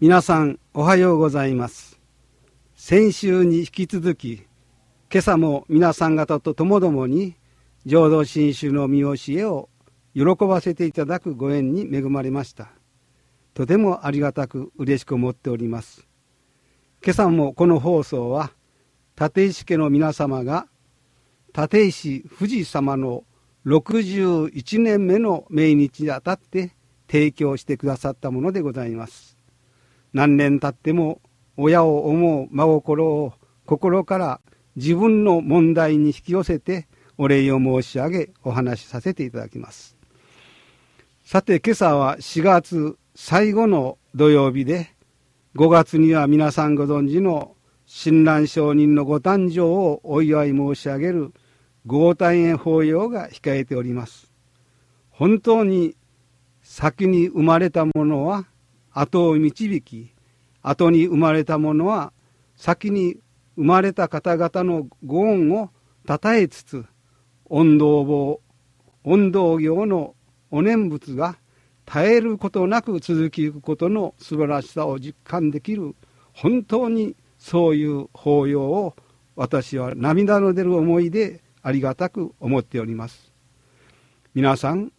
皆さんおはようございます。先週に引き続き今朝も皆さん方とともどもに浄土真宗の見教えを喜ばせていただくご縁に恵まれました。とてもありがたく嬉しく思っております。今朝もこの放送は立石家の皆様が立石富士様の61年目の命日にあたって提供してくださったものでございます。何年経っても親を思う真心を心から自分の問題に引き寄せてお礼を申し上げお話しさせていただきます。さて今朝は4月最後の土曜日で5月には皆さんご存知の親鸞上人のご誕生をお祝い申し上げる豪誕へ法要が控えております。本当に先に生まれたものは後を導き後に生まれたものは先に生まれた方々のご恩をたたえつつ恩道坊恩道業のお念仏が絶えることなく続きゆくことの素晴らしさを実感できる本当にそういう法要を私は涙の出る思いでありがたく思っております。皆さん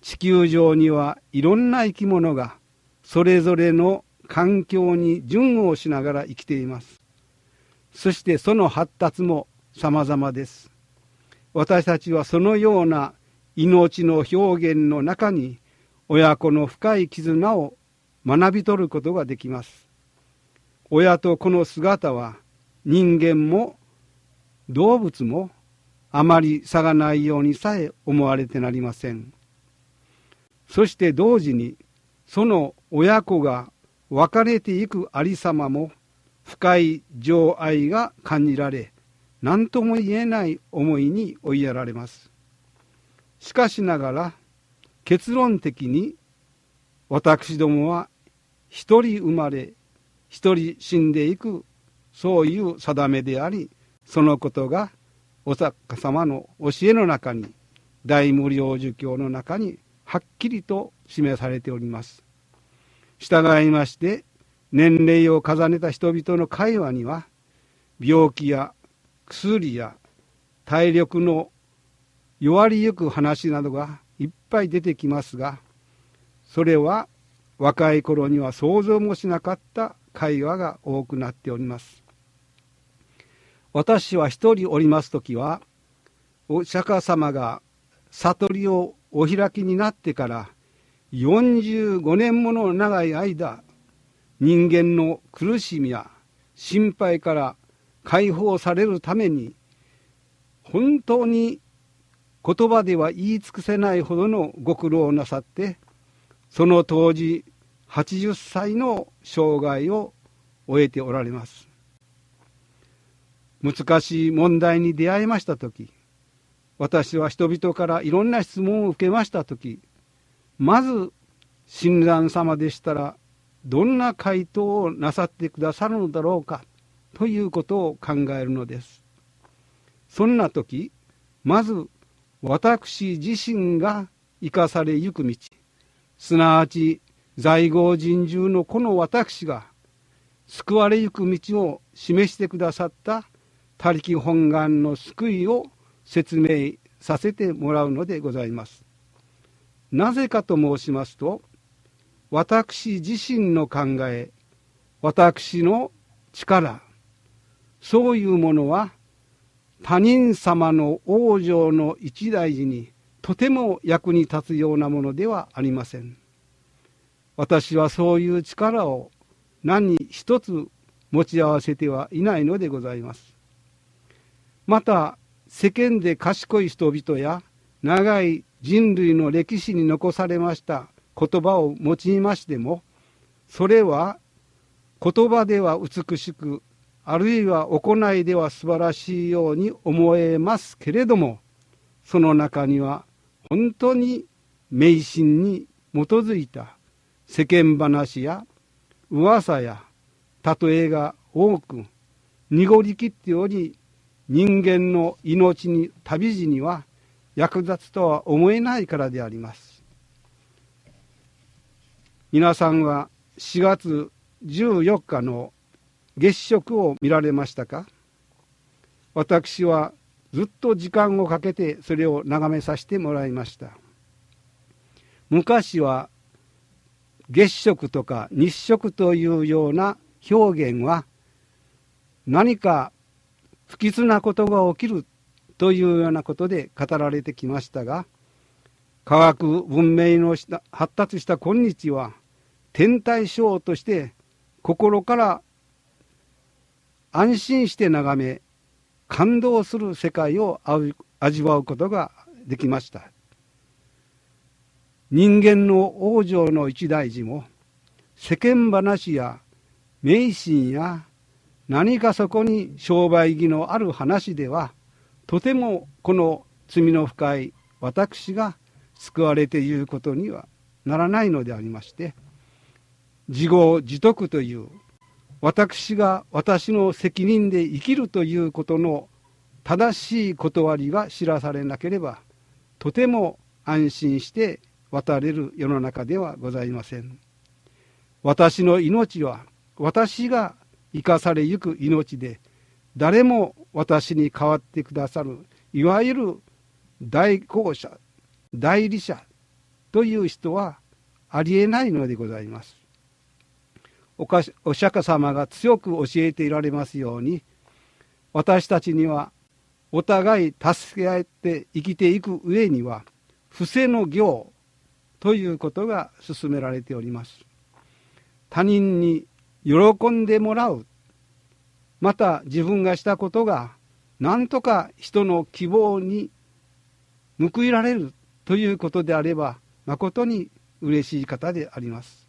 地球上にはいろんな生き物がそれぞれの環境に順応しながら生きています。そしてその発達も様々です。私たちはそのような命の表現の中に親子の深い絆を学び取ることができます。親と子の姿は人間も動物もあまり差がないようにさえ思われてなりません。そして同時にその親子が別れていくありさまも深い情愛が感じられ何とも言えない思いに追いやられます。しかしながら結論的に私どもは一人生まれ一人死んでいくそういう定めでありそのことがお作家様の教えの中に大無量寿教の中にはっきりと示されております。従いまして年齢を重ねた人々の会話には病気や薬や体力の弱りゆく話などがいっぱい出てきますがそれは若い頃には想像もしなかった会話が多くなっております。私は一人おります時はお釈迦様が悟りをお開きになってから45年もの長い間人間の苦しみや心配から解放されるために本当に言葉では言い尽くせないほどのご苦労をなさってその当時80歳の生涯を終えておられます。難しい問題に出会いました時私は人々からいろんな質問を受けました時まず親鸞様でしたらどんな回答をなさってくださるのだろうかということを考えるのです。そんな時まず私自身が生かされゆく道。すなわち在郷人獣のこの私が救われゆく道を示してくださった他力本願の救いを説明させてもらうのでございます。なぜかと申しますと私自身の考え私の力そういうものは他人様の往生の一大事にとても役に立つようなものではありません。私はそういう力を何一つ持ち合わせてはいないのでございます。また世間で賢い人々や長い人類の歴史に残されました言葉を用いましてもそれは言葉では美しくあるいは行いでは素晴らしいように思えますけれどもその中には本当に迷信に基づいた世間話や噂や例えが多く濁りきっており人間の命に旅路には役立つとは思えないからであります。皆さんは4月14日の月食を見られましたか？私はずっと時間をかけてそれを眺めさせてもらいました。昔は月食とか日食というような表現は何か不吉なことが起きるというようなことで語られてきましたが科学文明の発達した今日は天体ショーとして心から安心して眺め感動する世界を味わうことができました。人間の往生の一大事も世間話や迷信や何かそこに商売義のある話ではとてもこの罪の深い私が救われていることにはならないのでありまして自業自得という私が私の責任で生きるということの正しい断りが知らされなければとても安心して渡れる世の中ではございません。私の命は私が生かされゆく命で誰も私に代わってくださるいわゆる代行者代理者という人はありえないのでございます。お釈迦様が強く教えていられますように私たちにはお互い助け合って生きていく上には伏せの行ということが進められております。他人に喜んでもらうまた自分がしたことが何とか人の希望に報いられるということであれば誠に嬉しい方であります。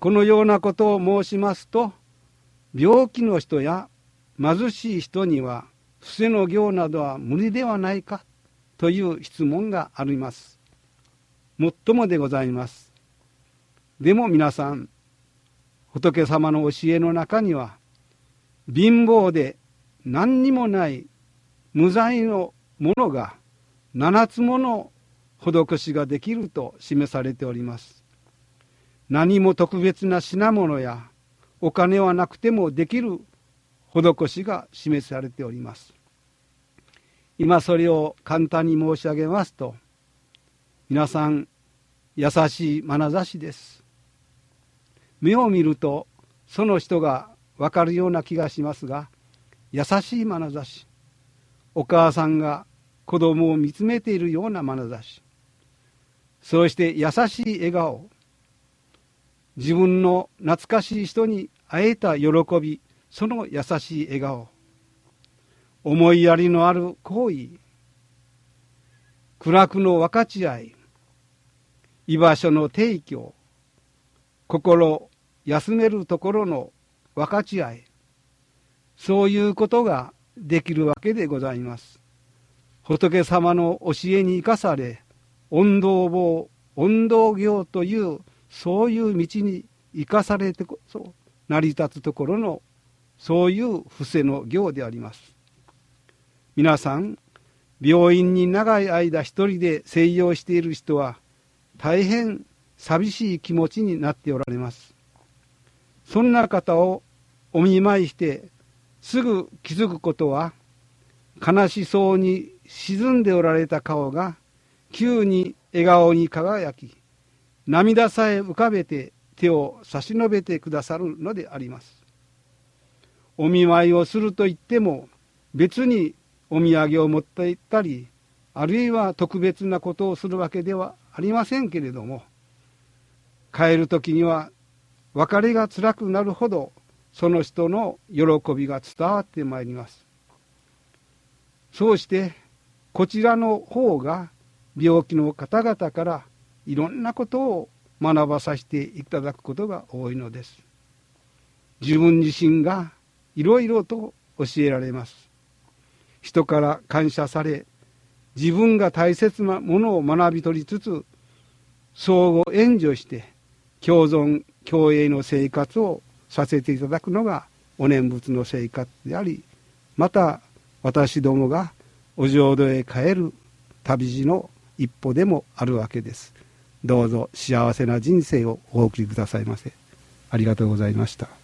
このようなことを申しますと病気の人や貧しい人には伏せの行などは無理ではないかという質問があります。もっともでございます。でも皆さん仏様の教えの中には貧乏で何にもない無罪のものが七つもの施しができると示されております。何も特別な品物やお金はなくてもできる施しが示されております。今それを簡単に申し上げますと皆さん優しい眼差しです。目を見るとその人がわかるような気がしますが優しい眼差し。お母さんが子供を見つめているような眼差し。そうして優しい笑顔。自分の懐かしい人に会えた喜び。その優しい笑顔。思いやりのある行為。苦楽の分かち合い。居場所の提供。心休めるところの分かち合いそういうことができるわけでございます。仏様の教えに生かされ音道坊音道行というそういう道に生かされてこそ成り立つところのそういう伏せの行であります。皆さん病院に長い間一人で静養している人は大変寂しい気持ちになっておられます。そんな方をお見舞いしてすぐ気づくことは悲しそうに沈んでおられた顔が急に笑顔に輝き涙さえ浮かべて手を差し伸べてくださるのであります。お見舞いをすると言っても別にお土産を持って行ったりあるいは特別なことをするわけではありませんけれども帰る時には別れが辛くなるほどその人の喜びが伝わってまいります。そうしてこちらの方が病気の方々からいろんなことを学ばさせていただくことが多いのです。自分自身がいろいろと教えられます。人から感謝され自分が大切なものを学び取りつつ相互援助して共存共栄の生活をさせていただくのがお念仏の生活でありまた私どもがお浄土へ帰る旅路の一歩でもあるわけですどうぞ幸せな人生をお送りくださいませありがとうございました。